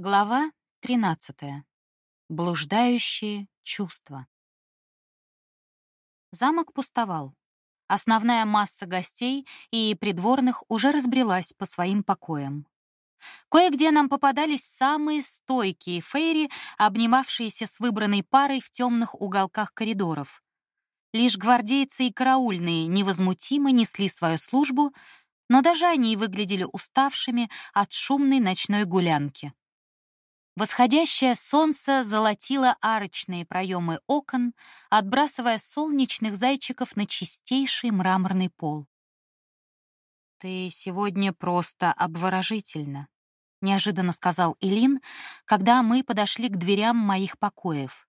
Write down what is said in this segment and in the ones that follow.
Глава 13. Блуждающие чувства. Замок пустовал. Основная масса гостей и придворных уже разбрелась по своим покоям. Кое-где нам попадались самые стойкие фейри, обнимавшиеся с выбранной парой в темных уголках коридоров. Лишь гвардейцы и караульные невозмутимо несли свою службу, но даже они выглядели уставшими от шумной ночной гулянки. Восходящее солнце золотило арочные проемы окон, отбрасывая солнечных зайчиков на чистейший мраморный пол. «Ты сегодня просто обворожительна», — неожиданно сказал Илин, когда мы подошли к дверям моих покоев.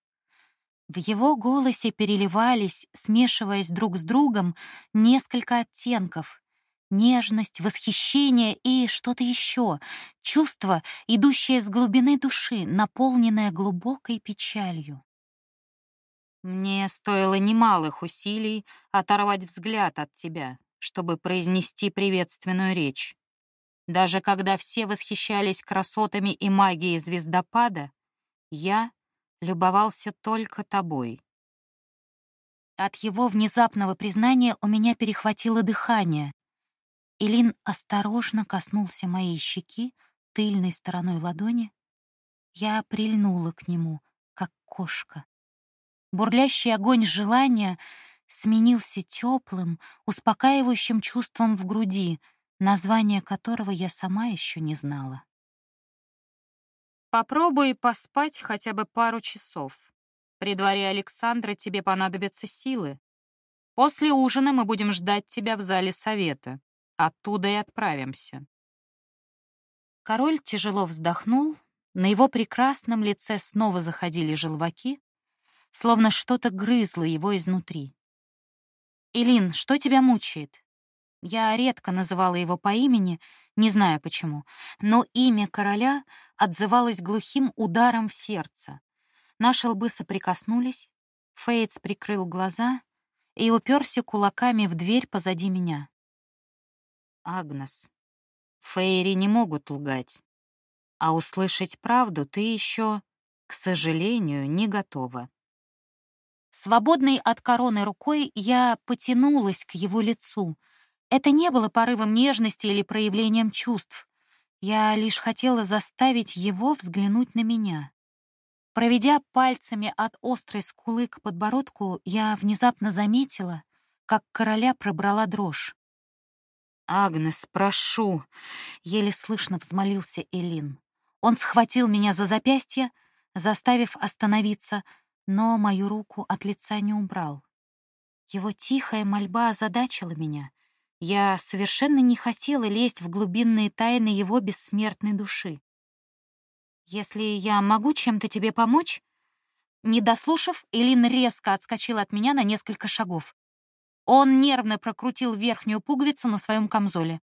В его голосе переливались, смешиваясь друг с другом, несколько оттенков, нежность, восхищение и что-то еще, чувство, идущее с глубины души, наполненное глубокой печалью. Мне стоило немалых усилий оторвать взгляд от тебя, чтобы произнести приветственную речь. Даже когда все восхищались красотами и магией звездопада, я любовался только тобой. От его внезапного признания у меня перехватило дыхание. Илин осторожно коснулся моей щеки тыльной стороной ладони. Я прильнула к нему, как кошка. Бурлящий огонь желания сменился теплым, успокаивающим чувством в груди, название которого я сама еще не знала. Попробуй поспать хотя бы пару часов. При дворе Александра тебе понадобятся силы. После ужина мы будем ждать тебя в зале совета. Оттуда и отправимся. Король тяжело вздохнул, на его прекрасном лице снова заходили желваки, словно что-то грызло его изнутри. «Илин, что тебя мучает?» Я редко называла его по имени, не знаю почему, но имя короля отзывалось глухим ударом в сердце. Наши лбы соприкоснулись, Фейтс прикрыл глаза и уперся кулаками в дверь позади меня. Агнес. Фейри не могут лгать. А услышать правду ты еще, к сожалению, не готова. Свободной от короны рукой я потянулась к его лицу. Это не было порывом нежности или проявлением чувств. Я лишь хотела заставить его взглянуть на меня. Проведя пальцами от острой скулы к подбородку, я внезапно заметила, как короля пробрала дрожь. «Агнес, прошу!» — еле слышно взмолился Элин. Он схватил меня за запястье, заставив остановиться, но мою руку от лица не убрал. Его тихая мольба озадачила меня. Я совершенно не хотела лезть в глубинные тайны его бессмертной души. «Если я могу чем-то тебе помочь?» Не дослушав, Элин резко отскочил от меня на несколько шагов. Он нервно прокрутил верхнюю пуговицу на своем камзоле.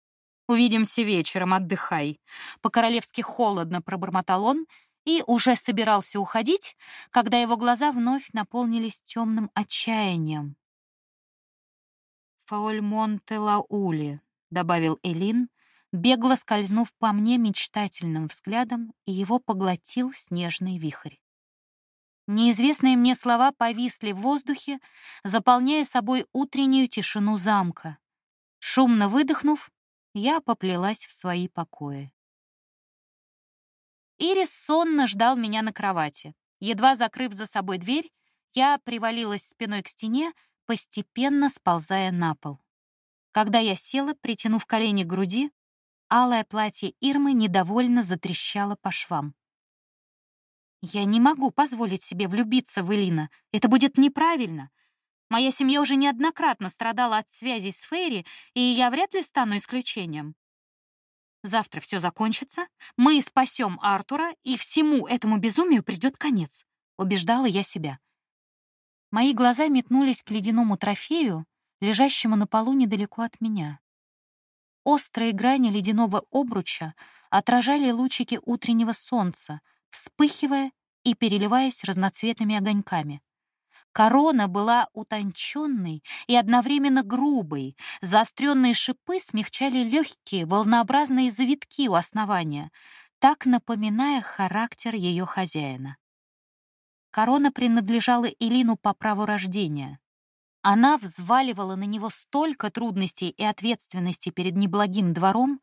«Увидимся вечером, отдыхай». По-королевски холодно пробормотал он и уже собирался уходить, когда его глаза вновь наполнились темным отчаянием. «Фаульмонте Лаули», — добавил Элин, бегло скользнув по мне мечтательным взглядом, и его поглотил снежный вихрь. Неизвестные мне слова повисли в воздухе, заполняя собой утреннюю тишину замка. Шумно выдохнув, я поплелась в свои покои. Ирис сонно ждал меня на кровати. Едва закрыв за собой дверь, я привалилась спиной к стене, постепенно сползая на пол. Когда я села, притянув колени к груди, алое платье Ирмы недовольно затрещало по швам. Я не могу позволить себе влюбиться в Элина. Это будет неправильно. Моя семья уже неоднократно страдала от связи с Фейри, и я вряд ли стану исключением. Завтра все закончится, мы спасем Артура, и всему этому безумию придет конец, убеждала я себя. Мои глаза метнулись к ледяному трофею, лежащему на полу недалеко от меня. Острые грани ледяного обруча отражали лучики утреннего солнца, вспыхивая и переливаясь разноцветными огоньками. Корона была утонченной и одновременно грубой, заостренные шипы смягчали легкие волнообразные завитки у основания, так напоминая характер ее хозяина. Корона принадлежала Элину по праву рождения. Она взваливала на него столько трудностей и ответственности перед неблагим двором,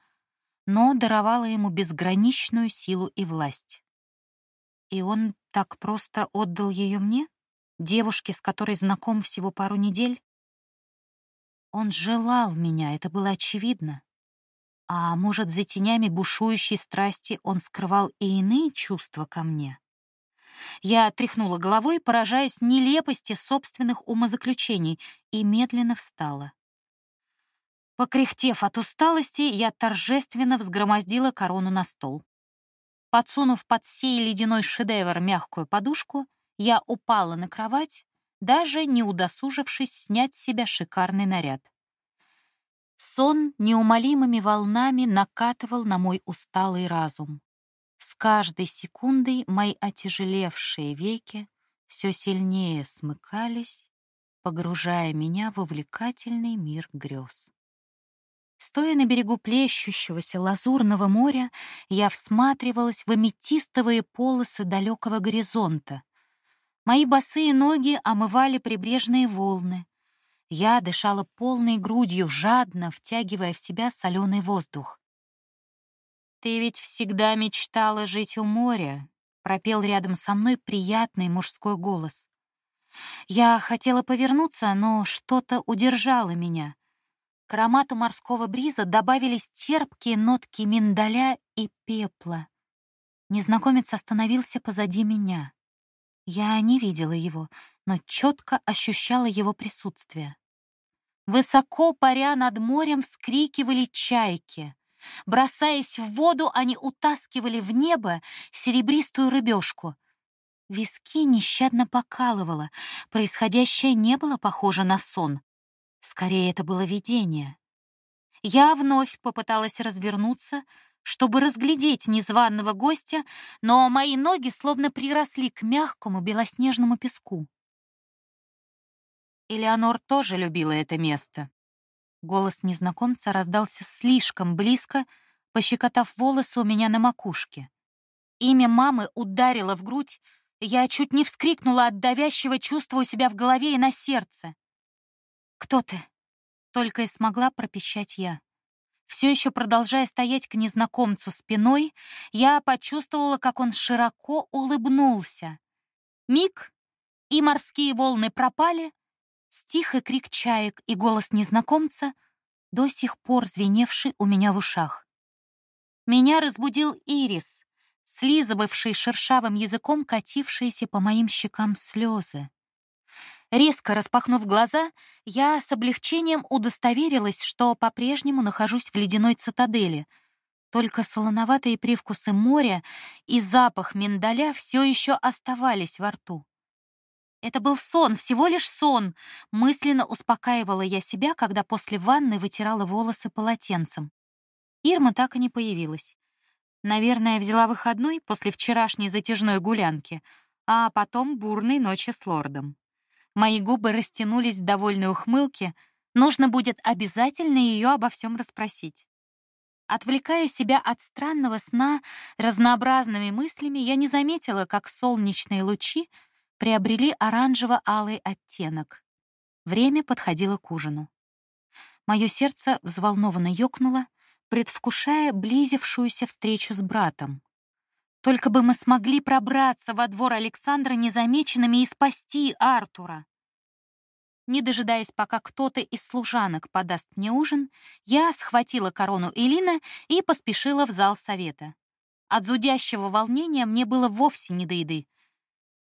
но даровала ему безграничную силу и власть. И он так просто отдал ее мне, девушке, с которой знаком всего пару недель? Он желал меня, это было очевидно. А может, за тенями бушующей страсти он скрывал и иные чувства ко мне? Я тряхнула головой, поражаясь нелепости собственных умозаключений, и медленно встала. Покряхтев от усталости, я торжественно взгромоздила корону на стол. Подсунув под сей ледяной шедевр мягкую подушку, я упала на кровать, даже не удосужившись снять с себя шикарный наряд. Сон неумолимыми волнами накатывал на мой усталый разум. С каждой секундой мои отяжелевшие веки все сильнее смыкались, погружая меня в увлекательный мир грез. Стоя на берегу плещущегося лазурного моря, я всматривалась в аметистовые полосы далекого горизонта. Мои босые ноги омывали прибрежные волны. Я дышала полной грудью, жадно втягивая в себя соленый воздух. «Ты ведь всегда мечтала жить у моря», — пропел рядом со мной приятный мужской голос. Я хотела повернуться, но что-то удержало меня. К аромату морского бриза добавились терпкие нотки миндаля и пепла. Незнакомец остановился позади меня. Я не видела его, но четко ощущала его присутствие. Высоко паря над морем вскрикивали чайки. Бросаясь в воду, они утаскивали в небо серебристую рыбешку. Виски нещадно покалывало, происходящее не было похоже на сон. Скорее, это было видение. Я вновь попыталась развернуться, чтобы разглядеть незваного гостя, но мои ноги словно приросли к мягкому белоснежному песку. Элеонор тоже любила это место. Голос незнакомца раздался слишком близко, пощекотав волосы у меня на макушке. Имя мамы ударило в грудь, я чуть не вскрикнула от давящего чувства у себя в голове и на сердце. «Кто ты?» — только и смогла пропищать я. Все еще продолжая стоять к незнакомцу спиной, я почувствовала, как он широко улыбнулся. Миг, и морские волны пропали, Стих и крик чаек и голос незнакомца, до сих пор звеневший у меня в ушах. Меня разбудил Ирис, слизывавший шершавым языком катившиеся по моим щекам слезы. Резко распахнув глаза, я с облегчением удостоверилась, что по-прежнему нахожусь в ледяной цитадели. Только солоноватые привкусы моря и запах миндаля все еще оставались во рту. Это был сон, всего лишь сон. Мысленно успокаивала я себя, когда после ванны вытирала волосы полотенцем. Ирма так и не появилась. Наверное, взяла выходной после вчерашней затяжной гулянки, а потом бурной ночи с лордом. Мои губы растянулись в довольной ухмылке. Нужно будет обязательно ее обо всем расспросить. Отвлекая себя от странного сна разнообразными мыслями, я не заметила, как солнечные лучи приобрели оранжево-алый оттенок. Время подходило к ужину. Мое сердце взволнованно ёкнуло, предвкушая близившуюся встречу с братом. Только бы мы смогли пробраться во двор Александра незамеченными и спасти Артура. Не дожидаясь, пока кто-то из служанок подаст мне ужин, я схватила корону Элина и поспешила в зал совета. От зудящего волнения мне было вовсе не до еды.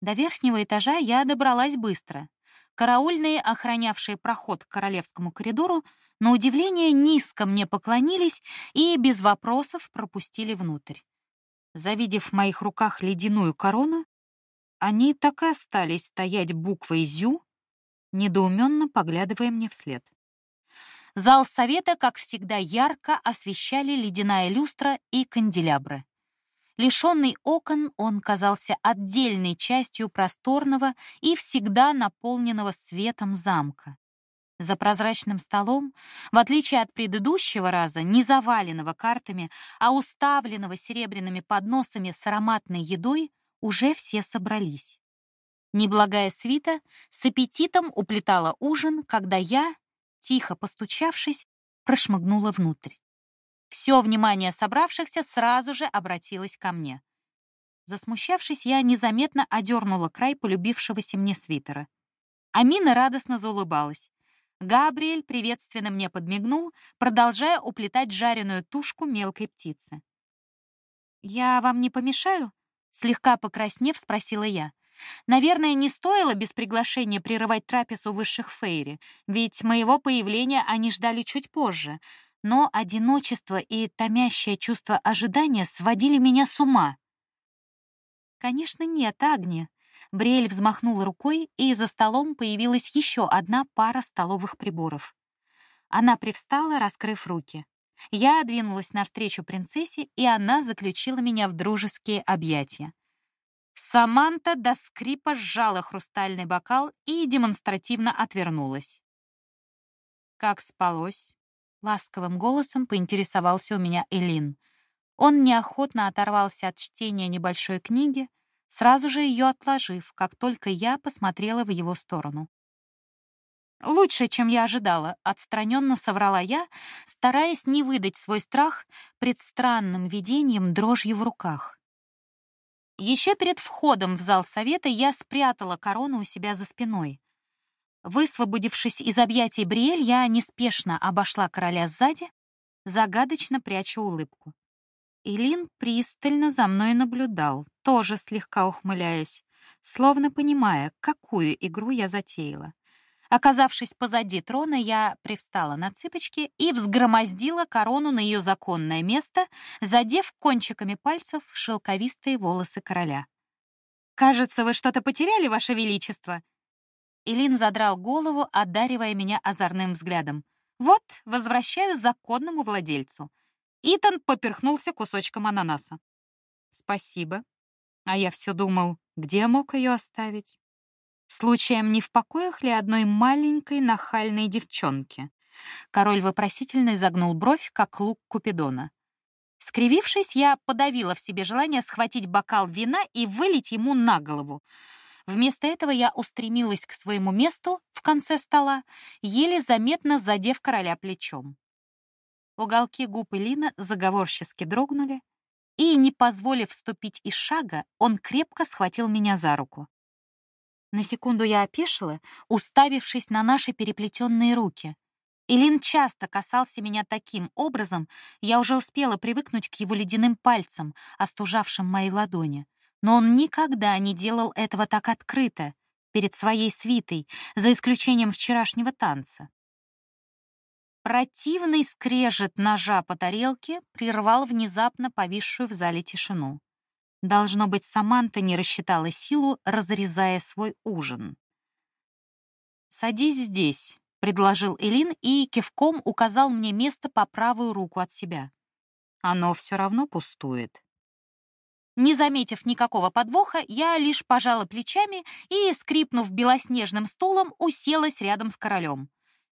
До верхнего этажа я добралась быстро. Караульные, охранявшие проход к королевскому коридору, на удивление низко мне поклонились и без вопросов пропустили внутрь. Завидев в моих руках ледяную корону, они так и остались стоять буквой «Зю», недоуменно поглядывая мне вслед. Зал совета, как всегда, ярко освещали ледяная люстра и канделябры. Лишенный окон, он казался отдельной частью просторного и всегда наполненного светом замка. За прозрачным столом, в отличие от предыдущего раза, не заваленного картами, а уставленного серебряными подносами с ароматной едой, уже все собрались. Неблагая свита с аппетитом уплетала ужин, когда я, тихо постучавшись, прошмыгнула внутрь. Все внимание собравшихся сразу же обратилось ко мне. Засмущавшись, я незаметно одернула край полюбившегося мне свитера. Амина радостно заулыбалась. Габриэль приветственно мне подмигнул, продолжая уплетать жареную тушку мелкой птицы. «Я вам не помешаю?» — слегка покраснев, спросила я. Наверное, не стоило без приглашения прерывать трапезу высших Фейри, ведь моего появления они ждали чуть позже. Но одиночество и томящее чувство ожидания сводили меня с ума. «Конечно нет, Агни». Бриэль взмахнула рукой, и за столом появилась еще одна пара столовых приборов. Она привстала, раскрыв руки. Я двинулась навстречу принцессе, и она заключила меня в дружеские объятия. Саманта до скрипа сжала хрустальный бокал и демонстративно отвернулась. «Как спалось?» — ласковым голосом поинтересовался у меня Элин. Он неохотно оторвался от чтения небольшой книги, сразу же ее отложив, как только я посмотрела в его сторону. «Лучше, чем я ожидала», — отстраненно соврала я, стараясь не выдать свой страх пред странным видением дрожью в руках. Еще перед входом в зал совета я спрятала корону у себя за спиной. Высвободившись из объятий Бриэль, я неспешно обошла короля сзади, загадочно пряча улыбку. Илин пристально за мной наблюдал, тоже слегка ухмыляясь, словно понимая, какую игру я затеяла. Оказавшись позади трона, я привстала на цыпочки и взгромоздила корону на ее законное место, задев кончиками пальцев шелковистые волосы короля. «Кажется, вы что-то потеряли, Ваше Величество!» Илин задрал голову, одаривая меня озорным взглядом. «Вот, возвращаю законному владельцу». Итан поперхнулся кусочком ананаса. «Спасибо. А я все думал, где мог ее оставить?» Случаем не в покоях ли одной маленькой нахальной девчонки? Король вопросительно изогнул бровь, как лук Купидона. Скривившись, я подавила в себе желание схватить бокал вина и вылить ему на голову. Вместо этого я устремилась к своему месту в конце стола, еле заметно задев короля плечом. Уголки губ Элина заговорчески дрогнули, и, не позволив вступить из шага, он крепко схватил меня за руку. На секунду я опешила, уставившись на наши переплетенные руки. Илин часто касался меня таким образом, я уже успела привыкнуть к его ледяным пальцам, остужавшим мои ладони. Но он никогда не делал этого так открыто, перед своей свитой, за исключением вчерашнего танца. Противный скрежет ножа по тарелке прервал внезапно повисшую в зале тишину. Должно быть, Саманта не рассчитала силу, разрезая свой ужин. «Садись здесь», — предложил Элин и кивком указал мне место по правую руку от себя. «Оно все равно пустует». Не заметив никакого подвоха, я лишь пожала плечами и, скрипнув белоснежным стулом, уселась рядом с королем.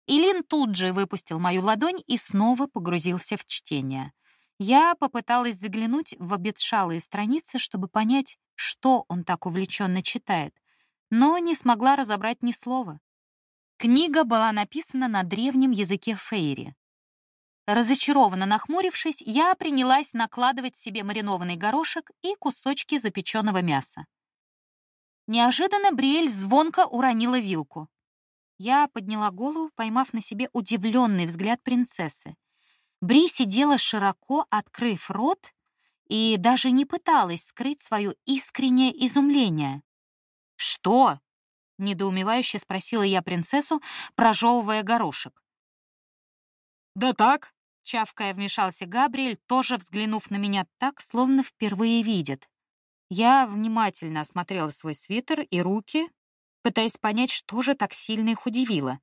Илин тут же выпустил мою ладонь и снова погрузился в чтение. Я попыталась заглянуть в обетшалые страницы, чтобы понять, что он так увлеченно читает, но не смогла разобрать ни слова. Книга была написана на древнем языке фейри. Разочарованно нахмурившись, я принялась накладывать себе маринованный горошек и кусочки запеченного мяса. Неожиданно Бриэль звонко уронила вилку. Я подняла голову, поймав на себе удивленный взгляд принцессы. Бри сидела широко, открыв рот, и даже не пыталась скрыть свое искреннее изумление. «Что?» — недоумевающе спросила я принцессу, прожевывая горошек. «Да так», — чавкая вмешался Габриэль, тоже взглянув на меня так, словно впервые видит. Я внимательно осмотрела свой свитер и руки, пытаясь понять, что же так сильно их удивило.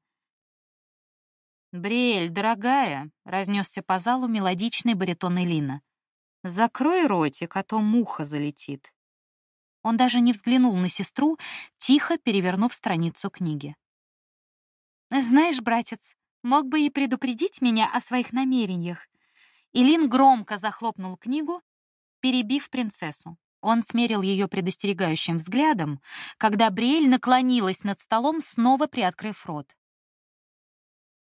«Бриэль, дорогая!» — разнесся по залу мелодичный баритон Элина. «Закрой ротик, а то муха залетит». Он даже не взглянул на сестру, тихо перевернув страницу книги. Знаешь, братец, мог бы и предупредить меня о своих намерениях. Илин громко захлопнул книгу, перебив принцессу. Он смерил ее предостерегающим взглядом, когда Бриэль наклонилась над столом, снова приоткрыв рот.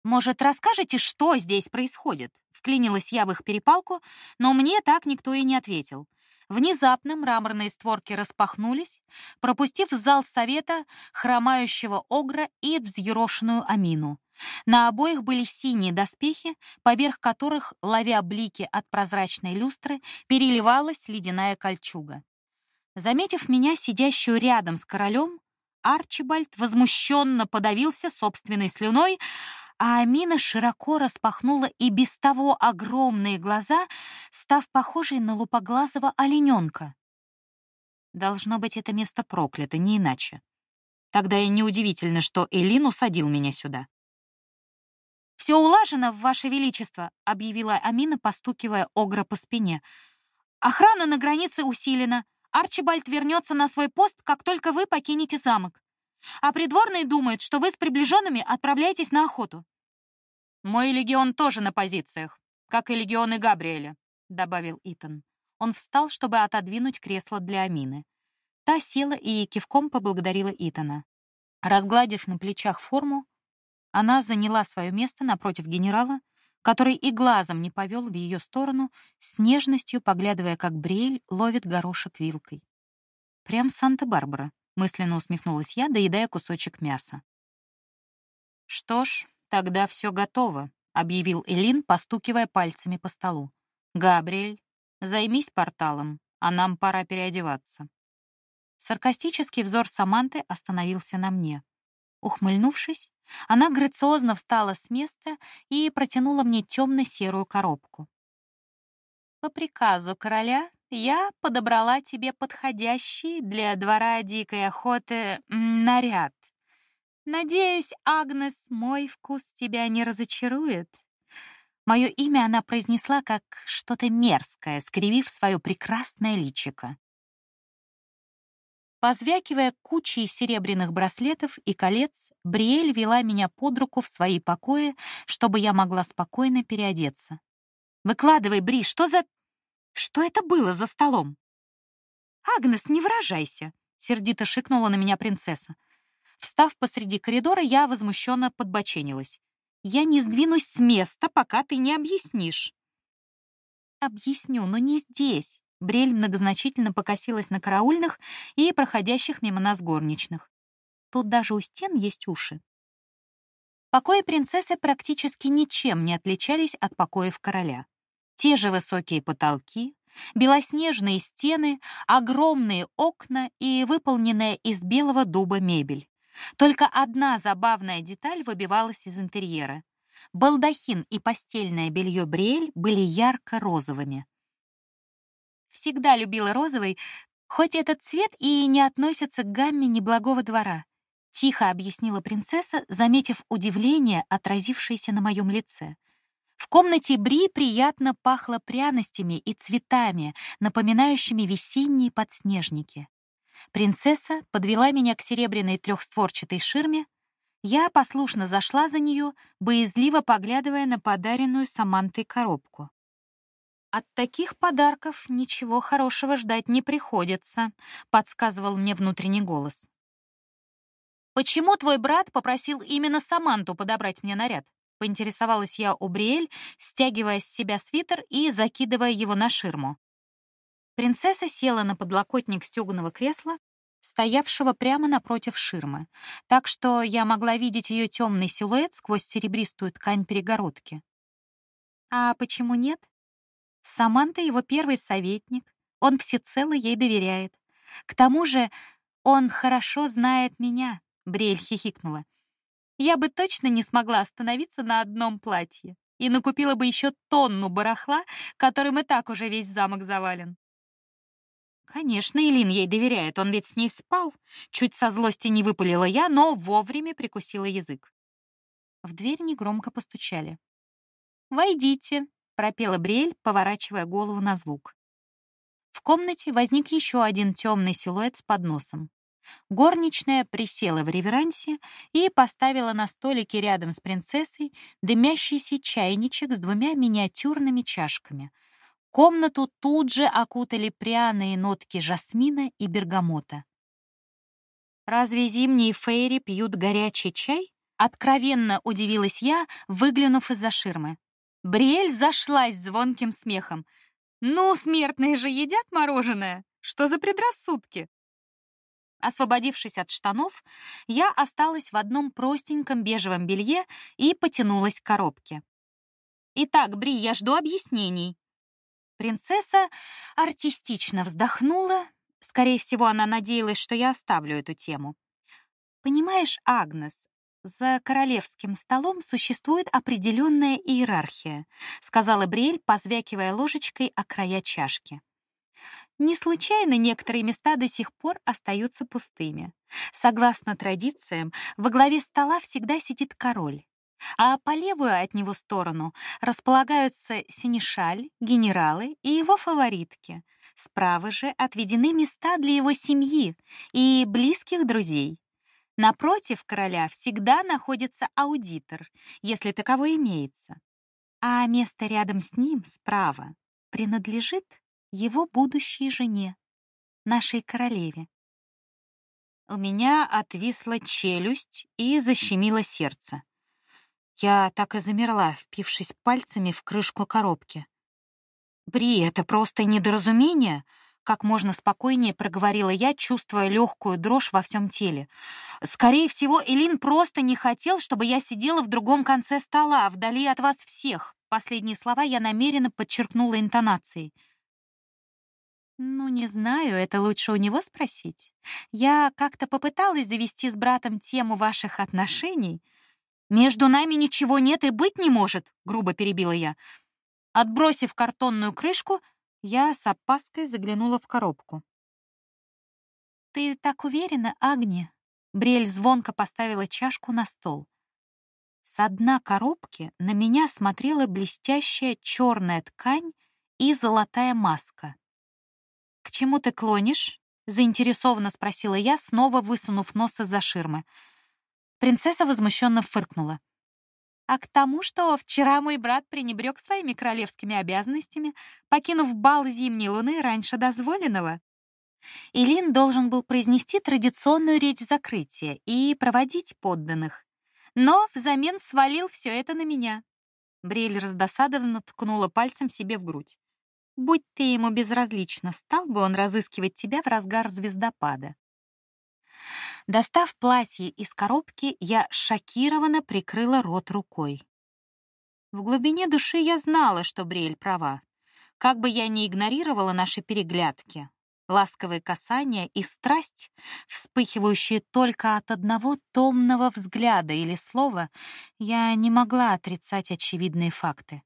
«Может, расскажете, что здесь происходит?» Вклинилась я в их перепалку, но мне так никто и не ответил. Внезапно мраморные створки распахнулись, пропустив в зал совета хромающего огра и взъерошенную Амину. На обоих были синие доспехи, поверх которых, ловя блики от прозрачной люстры, переливалась ледяная кольчуга. Заметив меня, сидящую рядом с королем, Арчибальд возмущенно подавился собственной слюной, а Амина широко распахнула и без того огромные глаза, став похожей на лупоглазого олененка. Должно быть, это место проклято, не иначе. Тогда и неудивительно, что Элин усадил меня сюда. «Все улажено, Ваше Величество», — объявила Амина, постукивая Огра по спине. «Охрана на границе усилена. Арчибальд вернется на свой пост, как только вы покинете замок. А придворные думают, что вы с приближенными отправляетесь на охоту. «Мой легион тоже на позициях, как и легионы Габриэля», — добавил Итан. Он встал, чтобы отодвинуть кресло для Амины. Та села и кивком поблагодарила Итана. Разгладив на плечах форму, она заняла свое место напротив генерала, который и глазом не повел в ее сторону, с нежностью поглядывая, как Бриэль ловит горошек вилкой. «Прям Санта-Барбара», — мысленно усмехнулась я, доедая кусочек мяса. «Что ж, «Тогда все готово», — объявил Элин, постукивая пальцами по столу. «Габриэль, займись порталом, а нам пора переодеваться». Саркастический взор Саманты остановился на мне. Ухмыльнувшись, она грациозно встала с места и протянула мне темно-серую коробку. «По приказу короля я подобрала тебе подходящий для двора дикой охоты наряд. Надеюсь, Агнес, мой вкус тебя не разочарует. Мое имя она произнесла как что-то мерзкое, скривив свое прекрасное личико. Позвякивая кучей серебряных браслетов и колец, Бриэль вела меня под руку в свои покои, чтобы я могла спокойно переодеться. «Выкладывай, Бри, что за... Что это было за столом?» «Агнес, не выражайся!» — сердито шикнула на меня принцесса. Встав посреди коридора, я возмущенно подбоченилась. «Я не сдвинусь с места, пока ты не объяснишь». «Объясню, но не здесь». Брель многозначительно покосилась на караульных и проходящих мимо нас горничных. Тут даже у стен есть уши. Покои принцессы практически ничем не отличались от покоев короля. Те же высокие потолки, белоснежные стены, огромные окна и выполненная из белого дуба мебель. Только одна забавная деталь выбивалась из интерьера. Балдахин и постельное белье Бриэль были ярко-розовыми. Всегда любила розовый, хоть этот цвет и не относится к гамме неблагого двора. Тихо объяснила принцесса, заметив удивление, отразившееся на моем лице. В комнате Бри приятно пахло пряностями и цветами, напоминающими весенние подснежники. Принцесса подвела меня к серебряной трехстворчатой ширме. Я послушно зашла за нее, боязливо поглядывая на подаренную Самантой коробку. «От таких подарков ничего хорошего ждать не приходится», — подсказывал мне внутренний голос. «Почему твой брат попросил именно Саманту подобрать мне наряд?» — поинтересовалась я у Бриэль, стягивая с себя свитер и закидывая его на ширму. Принцесса села на подлокотник стёганого кресла, стоявшего прямо напротив ширмы, так что я могла видеть ее темный силуэт сквозь серебристую ткань перегородки. А почему нет? Саманта его первый советник, он всецело ей доверяет. К тому же он хорошо знает меня, Бриэль хихикнула. Я бы точно не смогла остановиться на одном платье и накупила бы еще тонну барахла, которым и так уже весь замок завален. Конечно, Илин ей доверяет, он ведь с ней спал. Чуть со злости не выпалила я, но вовремя прикусила язык. В дверь негромко постучали. «Войдите», — пропела Брель, поворачивая голову на звук. В комнате возник еще один темный силуэт с подносом. Горничная присела в реверансе и поставила на столике рядом с принцессой дымящийся чайничек с двумя миниатюрными чашками. Комнату тут же окутали пряные нотки жасмина и бергамота. «Разве зимние фейри пьют горячий чай?» Откровенно удивилась я, выглянув из-за ширмы. Бриэль зашлась звонким смехом. «Ну, смертные же едят мороженое! Что за предрассудки?» Освободившись от штанов, я осталась в одном простеньком бежевом белье и потянулась к коробке. «Итак, Бри, я жду объяснений». Принцесса артистично вздохнула. Скорее всего, она надеялась, что я оставлю эту тему. «Понимаешь, Агнес, за королевским столом существует определенная иерархия», сказала Бриэль, позвякивая ложечкой о края чашки. Не случайно некоторые места до сих пор остаются пустыми. Согласно традициям, во главе стола всегда сидит король, а по левую от него сторону располагаются синешаль, генералы и его фаворитки. Справа же отведены места для его семьи и близких друзей. Напротив короля всегда находится аудитор, если таковой имеется. А место рядом с ним, справа, принадлежит его будущей жене, нашей королеве. У меня отвисла челюсть и защемило сердце. Я так и замерла, впившись пальцами в крышку коробки. «Бри, это просто недоразумение», — как можно спокойнее проговорила я, чувствуя легкую дрожь во всем теле. «Скорее всего, Элин просто не хотел, чтобы я сидела в другом конце стола, вдали от вас всех». Последние слова я намеренно подчеркнула интонацией. Ну, не знаю, это лучше у него спросить. Я как-то попыталась завести с братом тему ваших отношений. Между нами ничего нет и быть не может, грубо перебила я. Отбросив картонную крышку, я с опаской заглянула в коробку. Ты так уверена, Агния? Брель звонко поставила чашку на стол. С дна коробки на меня смотрела блестящая черная ткань и золотая маска. «К чему ты клонишь?» — заинтересованно спросила я, снова высунув нос из-за ширмы. Принцесса возмущенно фыркнула. «А к тому, что вчера мой брат пренебрег своими королевскими обязанностями, покинув бал зимней луны раньше дозволенного. Илин должен был произнести традиционную речь закрытия и проводить подданных, но взамен свалил все это на меня». Брель раздосадованно ткнула пальцем себе в грудь. Будь ты ему безразлична, стал бы он разыскивать тебя в разгар звездопада. Достав платье из коробки, я шокированно прикрыла рот рукой. В глубине души я знала, что Бриэль права. Как бы я ни игнорировала наши переглядки, ласковые касания и страсть, вспыхивающие только от одного томного взгляда или слова, я не могла отрицать очевидные факты.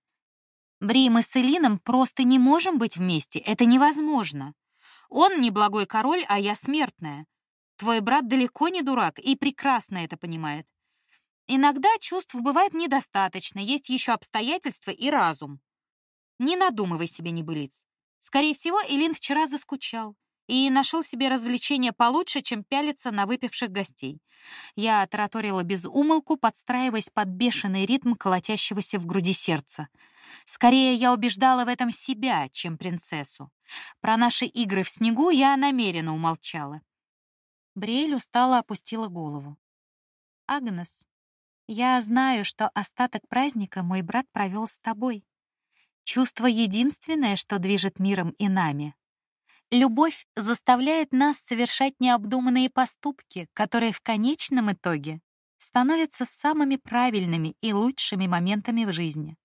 Бри, мы с Элином просто не можем быть вместе, это невозможно. Он не благой король, а я смертная. Твой брат далеко не дурак и прекрасно это понимает. Иногда чувств бывает недостаточно, есть еще обстоятельства и разум. Не надумывай себе небылиц. Скорее всего, Элин вчера заскучал и нашел себе развлечение получше, чем пялиться на выпивших гостей. Я тараторила без умолку, подстраиваясь под бешеный ритм колотящегося в груди сердца — Скорее, я убеждала в этом себя, чем принцессу. Про наши игры в снегу я намеренно умолчала. Бриэль устало опустила голову. «Агнес, я знаю, что остаток праздника мой брат провел с тобой. Чувство единственное, что движет миром и нами. Любовь заставляет нас совершать необдуманные поступки, которые в конечном итоге становятся самыми правильными и лучшими моментами в жизни.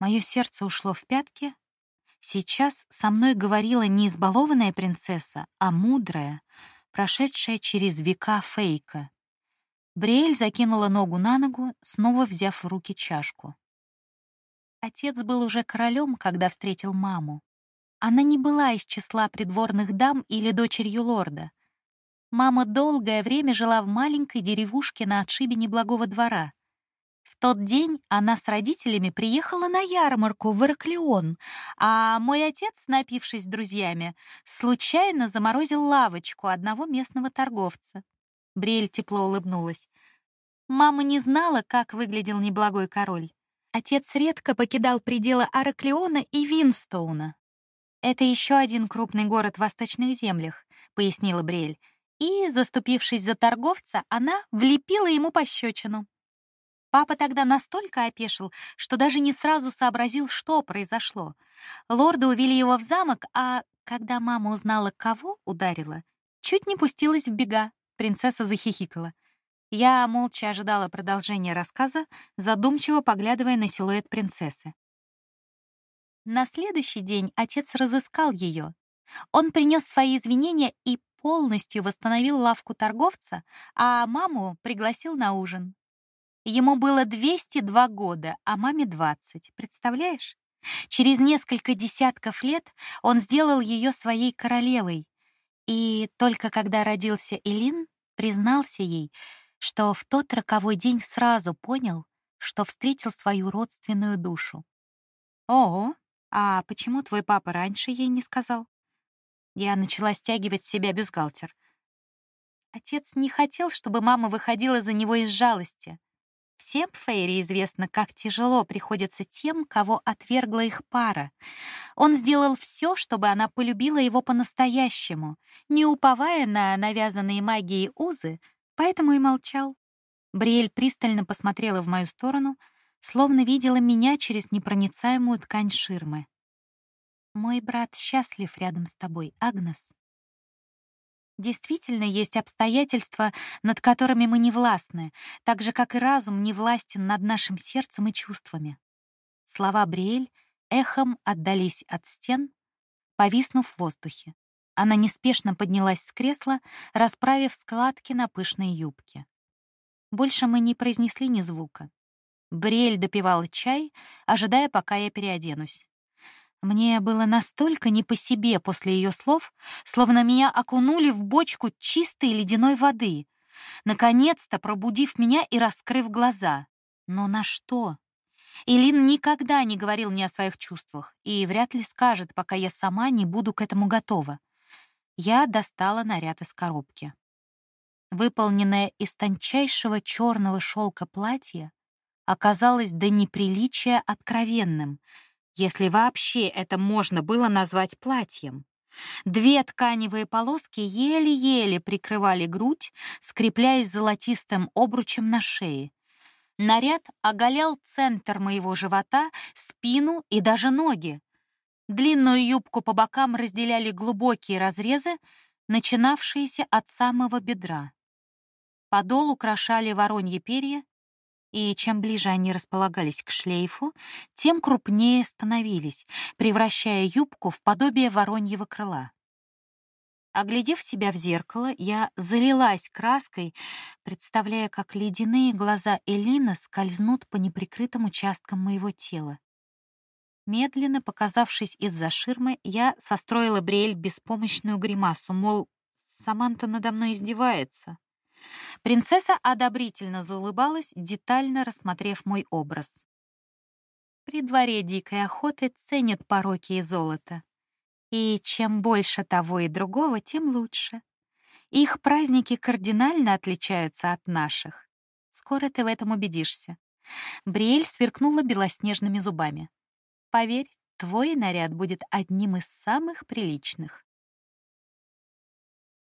Мое сердце ушло в пятки. Сейчас со мной говорила не избалованная принцесса, а мудрая, прошедшая через века фейка. Бриэль закинула ногу на ногу, снова взяв в руки чашку. Отец был уже королем, когда встретил маму. Она не была из числа придворных дам или дочерью лорда. Мама долгое время жила в маленькой деревушке на отшибе неблагого двора тот день она с родителями приехала на ярмарку в Ираклион, а мой отец, напившись с друзьями, случайно заморозил лавочку одного местного торговца. Бриэль тепло улыбнулась. Мама не знала, как выглядел неблагой король. Отец редко покидал пределы Араклеона и Винстоуна. «Это еще один крупный город в восточных землях», — пояснила Бриэль. И, заступившись за торговца, она влепила ему пощечину. Папа тогда настолько опешил, что даже не сразу сообразил, что произошло. Лорды увели его в замок, а когда мама узнала, кого ударила, чуть не пустилась в бега. Принцесса захихикала. Я молча ожидала продолжения рассказа, задумчиво поглядывая на силуэт принцессы. На следующий день отец разыскал ее. Он принес свои извинения и полностью восстановил лавку торговца, а маму пригласил на ужин. Ему было 202 года, а маме 20. Представляешь? Через несколько десятков лет он сделал ее своей королевой. И только когда родился Элин, признался ей, что в тот роковой день сразу понял, что встретил свою родственную душу. «Ого, а почему твой папа раньше ей не сказал?» Я начала стягивать с себя бюстгальтер. Отец не хотел, чтобы мама выходила за него из жалости. Всем в Фейре известно, как тяжело приходится тем, кого отвергла их пара. Он сделал все, чтобы она полюбила его по-настоящему, не уповая на навязанные магией узы, поэтому и молчал. Бриэль пристально посмотрела в мою сторону, словно видела меня через непроницаемую ткань ширмы. «Мой брат счастлив рядом с тобой, Агнес», Действительно, есть обстоятельства, над которыми мы не властны, так же, как и разум не властен над нашим сердцем и чувствами. Слова Бриэль эхом отдались от стен, повиснув в воздухе. Она неспешно поднялась с кресла, расправив складки на пышной юбке. Больше мы не произнесли ни звука. Бриэль допивала чай, ожидая, пока я переоденусь. Мне было настолько не по себе после ее слов, словно меня окунули в бочку чистой ледяной воды, наконец-то пробудив меня и раскрыв глаза. Но на что? Илин никогда не говорил мне о своих чувствах и вряд ли скажет, пока я сама не буду к этому готова. Я достала наряд из коробки. Выполненное из тончайшего черного шелка платье оказалось до неприличия откровенным — если вообще это можно было назвать платьем. Две тканевые полоски еле-еле прикрывали грудь, скрепляясь золотистым обручем на шее. Наряд оголял центр моего живота, спину и даже ноги. Длинную юбку по бокам разделяли глубокие разрезы, начинавшиеся от самого бедра. Подол украшали вороньи перья, и чем ближе они располагались к шлейфу, тем крупнее становились, превращая юбку в подобие вороньего крыла. Оглядев себя в зеркало, я залилась краской, представляя, как ледяные глаза Элины скользнут по неприкрытым участкам моего тела. Медленно показавшись из-за ширмы, я состроила Бриэль беспомощную гримасу, мол, Саманта надо мной издевается. Принцесса одобрительно заулыбалась, детально рассмотрев мой образ. При дворе дикой охоты ценят пороки и золото. И чем больше того и другого, тем лучше. Их праздники кардинально отличаются от наших. Скоро ты в этом убедишься. Бриэль сверкнула белоснежными зубами. Поверь, твой наряд будет одним из самых приличных.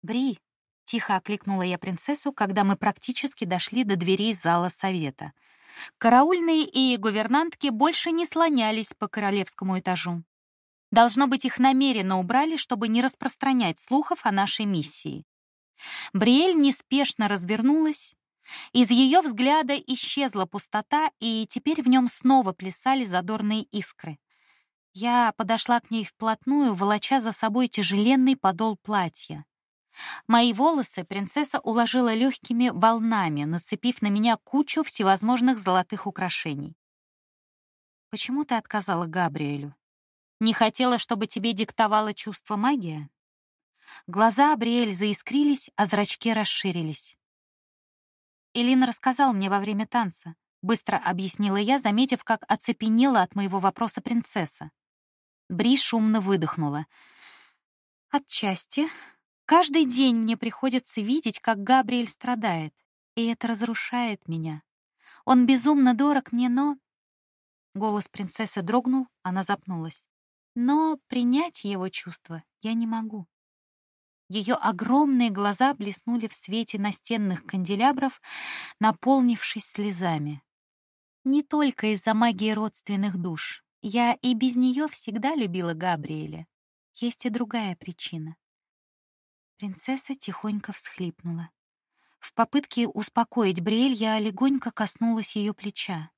Бри, Тихо окликнула я принцессу, когда мы практически дошли до дверей зала совета. Караульные и гувернантки больше не слонялись по королевскому этажу. Должно быть, их намеренно убрали, чтобы не распространять слухов о нашей миссии. Бриэль неспешно развернулась. Из ее взгляда исчезла пустота, и теперь в нем снова плясали задорные искры. Я подошла к ней вплотную, волоча за собой тяжеленный подол платья. Мои волосы принцесса уложила легкими волнами, нацепив на меня кучу всевозможных золотых украшений. «Почему ты отказала Габриэлю? Не хотела, чтобы тебе диктовало чувство магия?» Глаза Абриэль заискрились, а зрачки расширились. Элина рассказал мне во время танца. быстро объяснила я, заметив, как оцепенела от моего вопроса принцесса. Бри шумно выдохнула. Отчасти. Каждый день мне приходится видеть, как Габриэль страдает, и это разрушает меня. Он безумно дорог мне, но... Голос принцессы дрогнул, она запнулась. Но принять его чувства я не могу. Ее огромные глаза блеснули в свете настенных канделябров, наполнившись слезами. Не только из-за магии родственных душ. Я и без нее всегда любила Габриэля. Есть и другая причина. Принцесса тихонько всхлипнула. В попытке успокоить Бриэль я легонько коснулась ее плеча.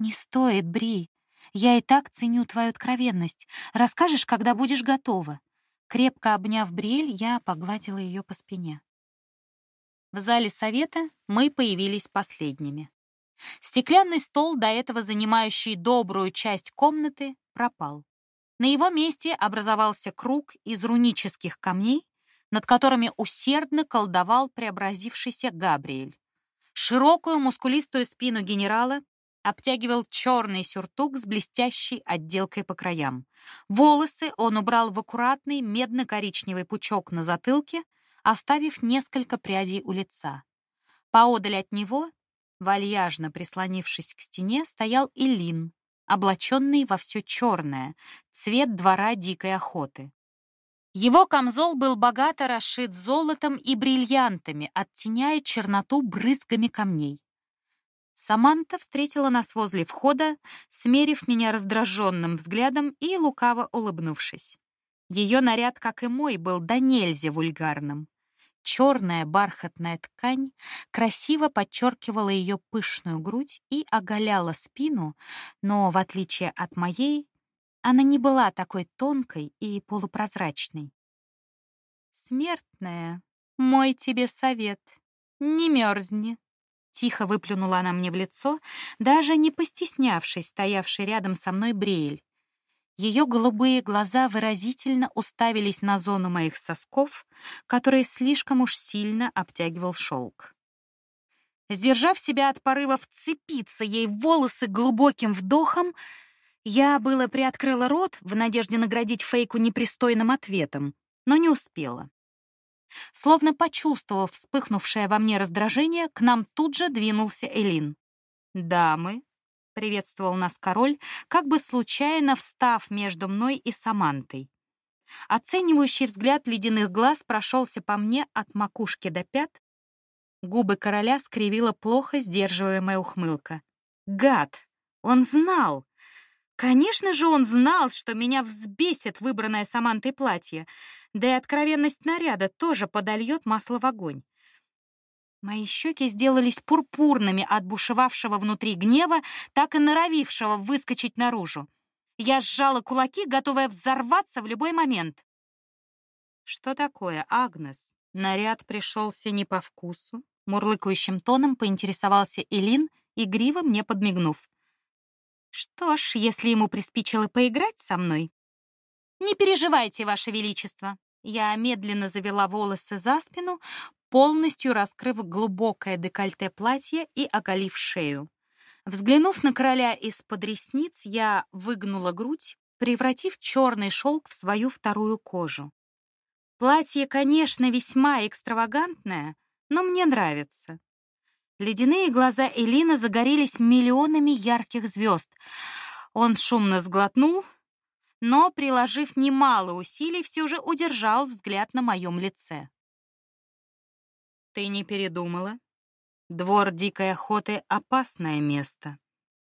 «Не стоит, Бри. Я и так ценю твою откровенность. Расскажешь, когда будешь готова». Крепко обняв Бриэль, я погладила ее по спине. В зале совета мы появились последними. Стеклянный стол, до этого занимающий добрую часть комнаты, пропал. На его месте образовался круг из рунических камней, над которыми усердно колдовал преобразившийся Габриэль. Широкую мускулистую спину генерала обтягивал черный сюртук с блестящей отделкой по краям. Волосы он убрал в аккуратный медно-коричневый пучок на затылке, оставив несколько прядей у лица. Поодаль от него, вальяжно прислонившись к стене, стоял Илин, облаченный во все черное, цвет двора дикой охоты. Его камзол был богато расшит золотом и бриллиантами, оттеняя черноту брызгами камней. Саманта встретила нас возле входа, смерив меня раздраженным взглядом и лукаво улыбнувшись. Ее наряд, как и мой, был до нельзя вульгарным. Черная бархатная ткань красиво подчеркивала ее пышную грудь и оголяла спину, но, в отличие от моей, она не была такой тонкой и полупрозрачной. «Смертная, мой тебе совет, не мерзни», Тихо выплюнула она мне в лицо, даже не постеснявшись стоявшей рядом со мной Бриэль. Ее голубые глаза выразительно уставились на зону моих сосков, которые слишком уж сильно обтягивал шелк. Сдержав себя от порыва вцепиться ей в волосы глубоким вдохом, я было приоткрыла рот в надежде наградить Фейку непристойным ответом, но не успела. Словно почувствовав вспыхнувшее во мне раздражение, к нам тут же двинулся Элин. «Дамы», — приветствовал нас король, как бы случайно встав между мной и Самантой. Оценивающий взгляд ледяных глаз прошелся по мне от макушки до пят. Губы короля скривила плохо сдерживаемая ухмылка. «Гад! Он знал! Конечно же, он знал, что меня взбесит выбранное Самантой платье, да и откровенность наряда тоже подольет масло в огонь. Мои щеки сделались пурпурными от бушевавшего внутри гнева, так и норовившего выскочить наружу. Я сжала кулаки, готовая взорваться в любой момент. «Что такое, Агнес?» Наряд пришелся не по вкусу. Мурлыкающим тоном поинтересовался Элин, игриво мне подмигнув. Что ж, если ему приспичило поиграть со мной... Не переживайте, Ваше Величество. Я медленно завела волосы за спину, полностью раскрыв глубокое декольте платья и оголив шею. Взглянув на короля из-под ресниц, я выгнула грудь, превратив черный шелк в свою вторую кожу. Платье, конечно, весьма экстравагантное, но мне нравится. Ледяные глаза Элины загорелись миллионами ярких звезд. Он шумно сглотнул, но, приложив немало усилий, все же удержал взгляд на моем лице. «Ты не передумала? Двор дикой охоты — опасное место,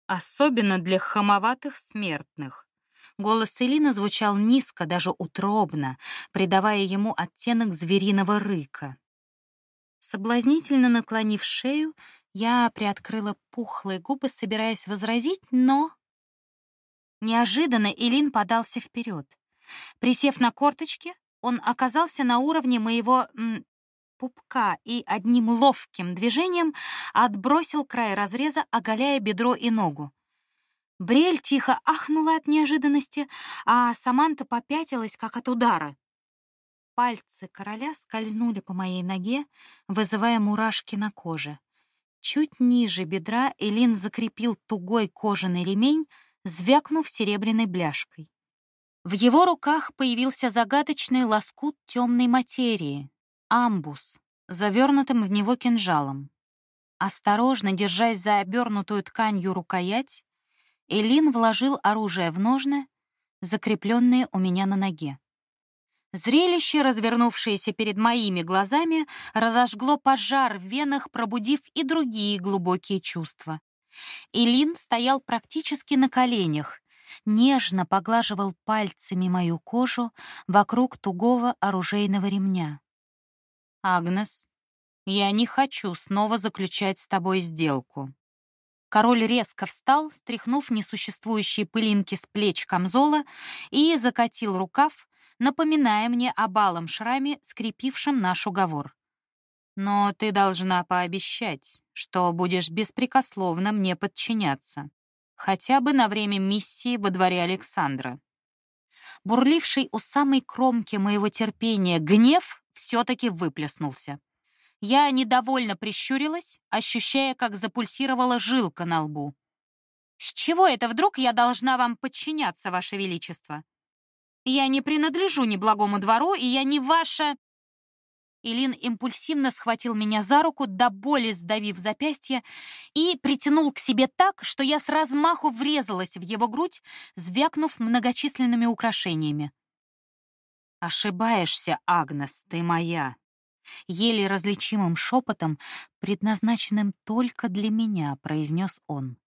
особенно для хамоватых смертных». Голос Элины звучал низко, даже утробно, придавая ему оттенок звериного рыка. Соблазнительно наклонив шею, я приоткрыла пухлые губы, собираясь возразить, но... Неожиданно Илин подался вперед. Присев на корточки, он оказался на уровне моего пупка и одним ловким движением отбросил край разреза, оголяя бедро и ногу. Брель тихо ахнула от неожиданности, а Саманта попятилась, как от удара. Пальцы короля скользнули по моей ноге, вызывая мурашки на коже. Чуть ниже бедра Элин закрепил тугой кожаный ремень, звякнув серебряной бляшкой. В его руках появился загадочный лоскут темной материи — амбус, завернутым в него кинжалом. Осторожно, держась за обернутую тканью рукоять, Элин вложил оружие в ножны, закрепленные у меня на ноге. Зрелище, развернувшееся перед моими глазами, разожгло пожар в венах, пробудив и другие глубокие чувства. Илин стоял практически на коленях, нежно поглаживал пальцами мою кожу вокруг тугого оружейного ремня. «Агнес, я не хочу снова заключать с тобой сделку». Король резко встал, стряхнув несуществующие пылинки с плеч камзола и закатил рукав, напоминая мне о балом шраме, скрепившем наш уговор. Но ты должна пообещать, что будешь беспрекословно мне подчиняться, хотя бы на время миссии во дворе Александра. Бурливший у самой кромки моего терпения гнев все-таки выплеснулся. Я недовольно прищурилась, ощущая, как запульсировала жилка на лбу. «С чего это вдруг я должна вам подчиняться, Ваше Величество? Я не принадлежу ни благому двору, и я не ваша...» Илин импульсивно схватил меня за руку, до боли сдавив запястье, и притянул к себе так, что я с размаху врезалась в его грудь, звякнув многочисленными украшениями. «Ошибаешься, Агнес, ты моя!» Еле различимым шепотом, предназначенным только для меня, произнес он.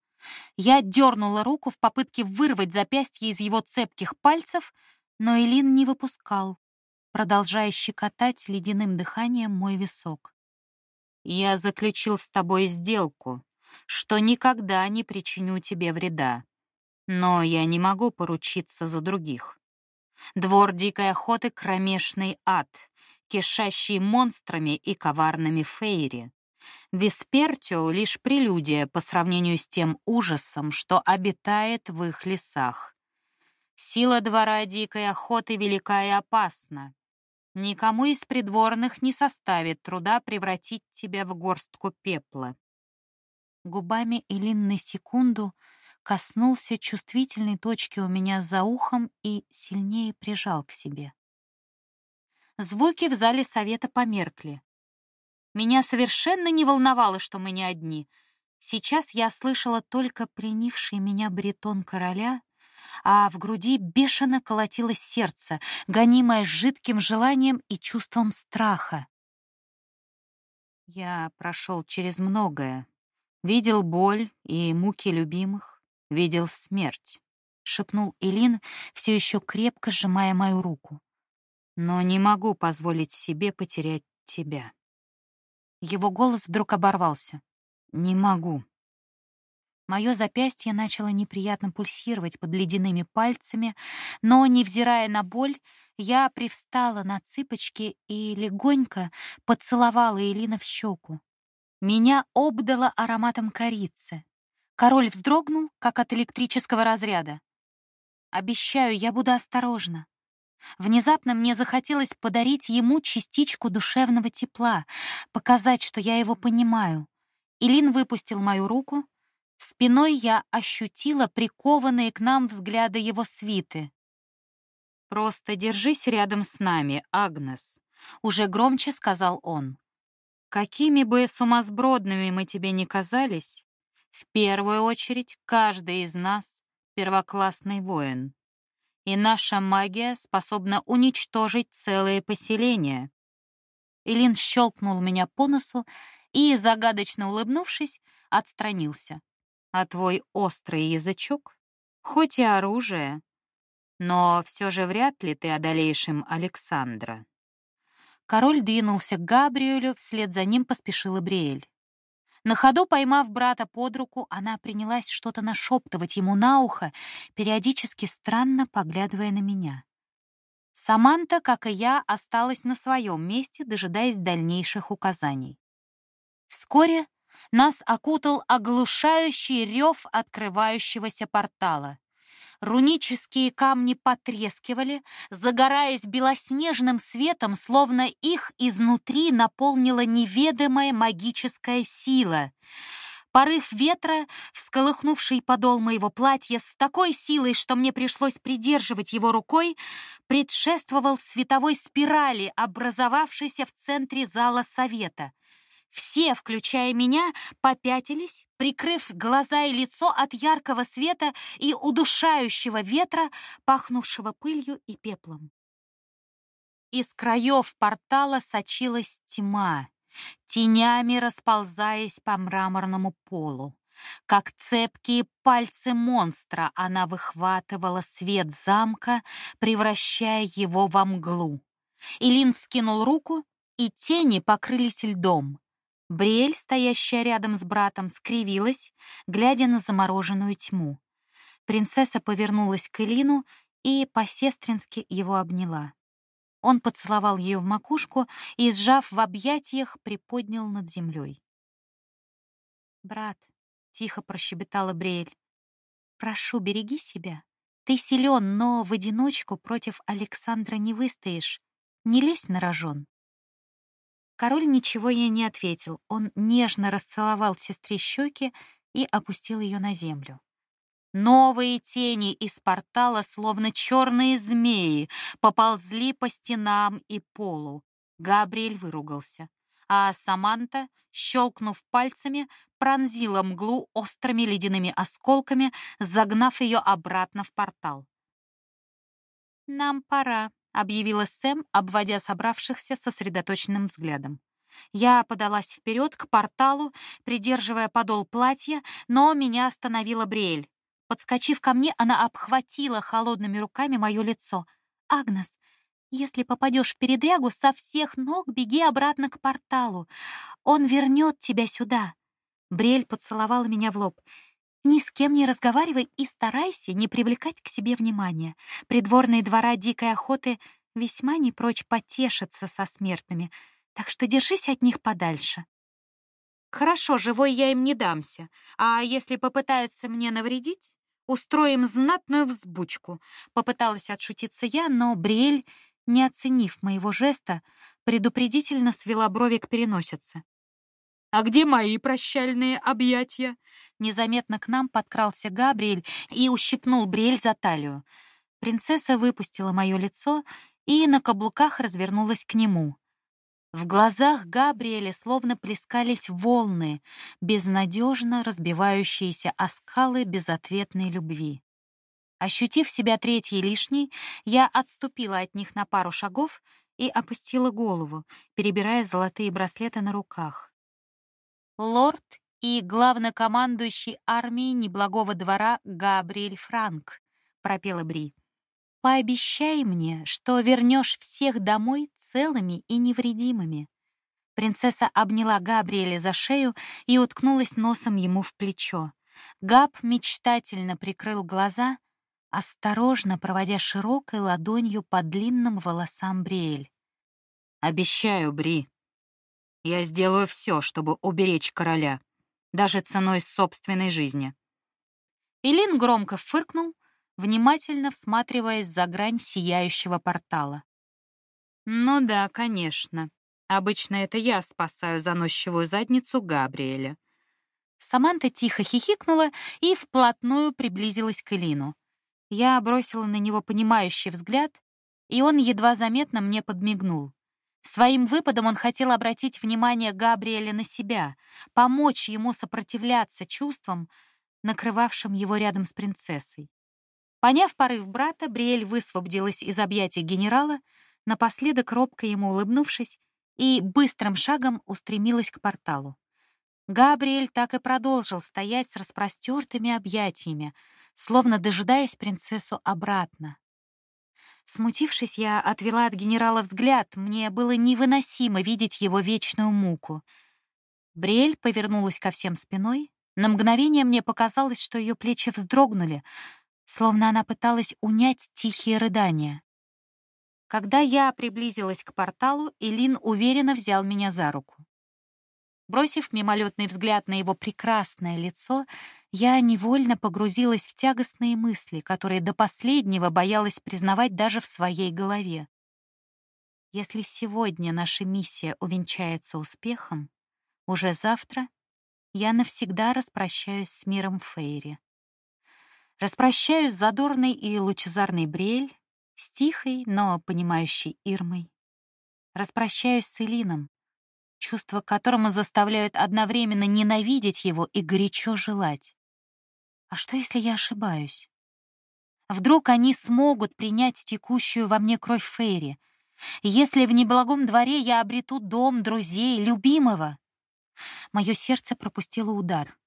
Я дернула руку в попытке вырвать запястье из его цепких пальцев, но Элин не выпускал, продолжая щекотать ледяным дыханием мой висок. «Я заключил с тобой сделку, что никогда не причиню тебе вреда, но я не могу поручиться за других. Двор дикой охоты — кромешный ад, кишащий монстрами и коварными фейри. Виспертио — лишь прелюдия по сравнению с тем ужасом, что обитает в их лесах. Сила двора дикой охоты велика и опасна. Никому из придворных не составит труда превратить тебя в горстку пепла. Губами Элин на секунду коснулся чувствительной точки у меня за ухом и сильнее прижал к себе. Звуки в зале совета померкли. Меня совершенно не волновало, что мы не одни. Сейчас я слышала только принивший меня баритон короля а в груди бешено колотилось сердце, гонимое жидким желанием и чувством страха. Я прошел через многое, видел боль и муки любимых, видел смерть, шепнул Элин, все еще крепко сжимая мою руку. Но не могу позволить себе потерять тебя. Его голос вдруг оборвался. Не могу. Мое запястье начало неприятно пульсировать под ледяными пальцами, но, невзирая на боль, я привстала на цыпочки и легонько поцеловала Элина в щеку. Меня обдало ароматом корицы. Король вздрогнул, как от электрического разряда. Обещаю, я буду осторожна. Внезапно мне захотелось подарить ему частичку душевного тепла, показать, что я его понимаю. Илин выпустил мою руку, Спиной я ощутила прикованные к нам взгляды его свиты. «Просто держись рядом с нами, Агнес», — уже громче сказал он. «Какими бы сумасбродными мы тебе ни казались, в первую очередь каждый из нас — первоклассный воин, и наша магия способна уничтожить целые поселения». Илин щелкнул меня по носу и, загадочно улыбнувшись, отстранился а твой острый язычок, хоть и оружие, но все же вряд ли ты одолеешь им Александра. Король двинулся к Габриэлю, вслед за ним поспешила Бриэль. На ходу, поймав брата под руку, она принялась что-то нашептывать ему на ухо, периодически странно поглядывая на меня. Саманта, как и я, осталась на своем месте, дожидаясь дальнейших указаний. Вскоре нас окутал оглушающий рев открывающегося портала. Рунические камни потрескивали, загораясь белоснежным светом, словно их изнутри наполнила неведомая магическая сила. Порыв ветра, всколыхнувший подол моего платья с такой силой, что мне пришлось придерживать его рукой, предшествовал световой спирали, образовавшейся в центре зала совета. Все, включая меня, попятились, прикрыв глаза и лицо от яркого света и удушающего ветра, пахнувшего пылью и пеплом. Из краев портала сочилась тьма, тенями расползаясь по мраморному полу. Как цепкие пальцы монстра она выхватывала свет замка, превращая его во мглу. Илин вскинул руку, и тени покрылись льдом. Бриэль, стоящая рядом с братом, скривилась, глядя на замороженную тьму. Принцесса повернулась к Элину и по-сестрински его обняла. Он поцеловал ее в макушку и, сжав в объятиях, приподнял над землей. «Брат», — тихо прощебетала Бриэль, — «прошу, береги себя. Ты силен, но в одиночку против Александра не выстоишь. Не лезь на рожон». Король ничего ей не ответил. Он нежно расцеловал сестре щеки и опустил ее на землю. Новые тени из портала, словно черные змеи, поползли по стенам и полу. Габриэль выругался, а Саманта, щелкнув пальцами, пронзила мглу острыми ледяными осколками, загнав ее обратно в портал. «Нам пора», — объявила Сэм, обводя собравшихся сосредоточенным взглядом. Я подалась вперед к порталу, придерживая подол платья, но меня остановила Бриэль. Подскочив ко мне, она обхватила холодными руками мое лицо. «Агнес, если попадешь в передрягу, со всех ног беги обратно к порталу. Он вернет тебя сюда». Бриэль поцеловала меня в лоб. Ни с кем не разговаривай и старайся не привлекать к себе внимания. Придворные двора дикой охоты весьма не прочь потешиться со смертными, так что держись от них подальше. Хорошо, живой я им не дамся, а если попытаются мне навредить, устроим знатную взбучку. Попыталась отшутиться я, но Бриэль, не оценив моего жеста, предупредительно свела брови к переносице. «А где мои прощальные объятия?» Незаметно к нам подкрался Габриэль и ущипнул Бриэль за талию. Принцесса выпустила мое лицо и на каблуках развернулась к нему. В глазах Габриэля словно плескались волны, безнадежно разбивающиеся о скалы безответной любви. Ощутив себя третьей лишней, я отступила от них на пару шагов и опустила голову, перебирая золотые браслеты на руках лорд и главнокомандующий армией неблагого двора Габриэль Франк, пропела Бри. Пообещай мне, что вернешь всех домой целыми и невредимыми. Принцесса обняла Габриэля за шею и уткнулась носом ему в плечо. Габ мечтательно прикрыл глаза, осторожно проводя широкой ладонью по длинным волосам Бриэль. «Обещаю, Бри», я сделаю все, чтобы уберечь короля, даже ценой собственной жизни. Илин громко фыркнул, внимательно всматриваясь за грань сияющего портала. Ну да, конечно. Обычно это я спасаю заносчивую задницу Габриэля. Саманта тихо хихикнула и вплотную приблизилась к Илину. Я бросила на него понимающий взгляд, и он едва заметно мне подмигнул. Своим выпадом он хотел обратить внимание Габриэля на себя, помочь ему сопротивляться чувствам, накрывавшим его рядом с принцессой. Поняв порыв брата, Бриэль высвободилась из объятий генерала, напоследок робко ему улыбнувшись, и быстрым шагом устремилась к порталу. Габриэль так и продолжил стоять с распростертыми объятиями, словно дожидаясь принцессу обратно. Смутившись, я отвела от генерала взгляд. Мне было невыносимо видеть его вечную муку. Брель повернулась ко всем спиной. На мгновение мне показалось, что ее плечи вздрогнули, словно она пыталась унять тихие рыдания. Когда я приблизилась к порталу, Илин уверенно взял меня за руку. Бросив мимолетный взгляд на его прекрасное лицо, я невольно погрузилась в тягостные мысли, которые до последнего боялась признавать даже в своей голове. Если сегодня наша миссия увенчается успехом, уже завтра я навсегда распрощаюсь с миром Фейри. Распрощаюсь с задорной и лучезарной Брель, с тихой, но понимающей Ирмой. Распрощаюсь с Элином, чувства которому заставляют одновременно ненавидеть его и горячо желать. А что, если я ошибаюсь? Вдруг они смогут принять текущую во мне кровь Фейри, если в неблагом дворе я обрету дом, друзей, любимого? Мое сердце пропустило удар.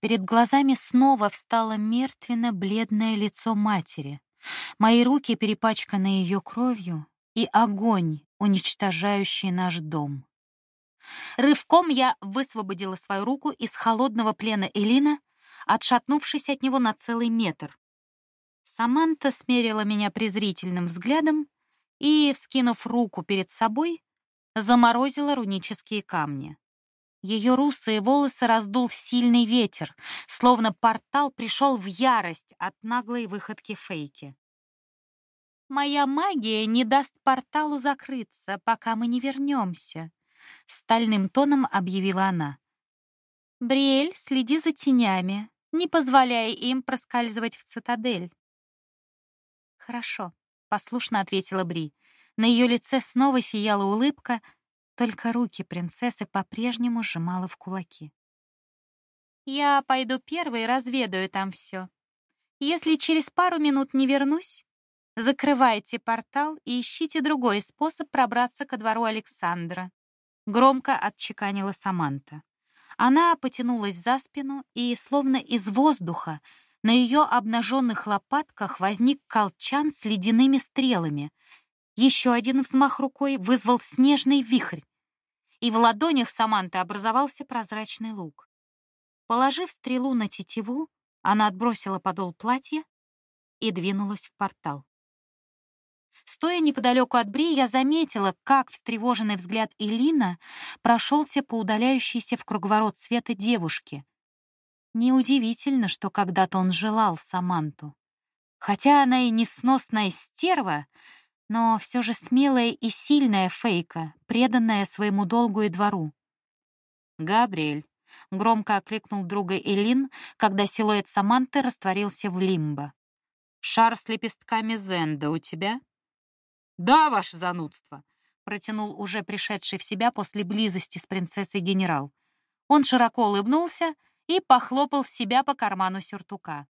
Перед глазами снова встало мертвенно-бледное лицо матери. Мои руки перепачканы ее кровью и огонь, уничтожающий наш дом. Рывком я высвободила свою руку из холодного плена Элина отшатнувшись от него на целый метр. Саманта смерила меня презрительным взглядом и, вскинув руку перед собой, заморозила рунические камни. Ее русые волосы раздул сильный ветер, словно портал пришел в ярость от наглой выходки Фейки. «Моя магия не даст порталу закрыться, пока мы не вернемся», — стальным тоном объявила она. «Бриэль, следи за тенями не позволяя им проскальзывать в цитадель. «Хорошо», — послушно ответила Бри. На ее лице снова сияла улыбка, только руки принцессы по-прежнему сжимала в кулаки. «Я пойду первой разведаю там все. Если через пару минут не вернусь, закрывайте портал и ищите другой способ пробраться ко двору Александра», — громко отчеканила Саманта. Она потянулась за спину, и, словно из воздуха, на ее обнаженных лопатках возник колчан с ледяными стрелами. Еще один взмах рукой вызвал снежный вихрь, и в ладонях Саманты образовался прозрачный лук. Положив стрелу на тетиву, она отбросила подол платья и двинулась в портал. Стоя неподалеку от Бри, я заметила, как встревоженный взгляд Элина прошелся по удаляющейся в круговорот света девушке. Неудивительно, что когда-то он желал Саманту. Хотя она и несносная стерва, но все же смелая и сильная фейка, преданная своему долгу и двору. «Габриэль», — громко окликнул друга Элин, когда силуэт Саманты растворился в лимбо. «Шар с лепестками Зенда у тебя?» «Да, ваше занудство», — протянул уже пришедший в себя после близости с принцессой генерал. Он широко улыбнулся и похлопал себя по карману сюртука.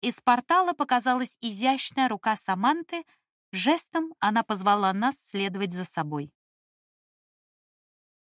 Из портала показалась изящная рука Саманты, жестом она позвала нас следовать за собой.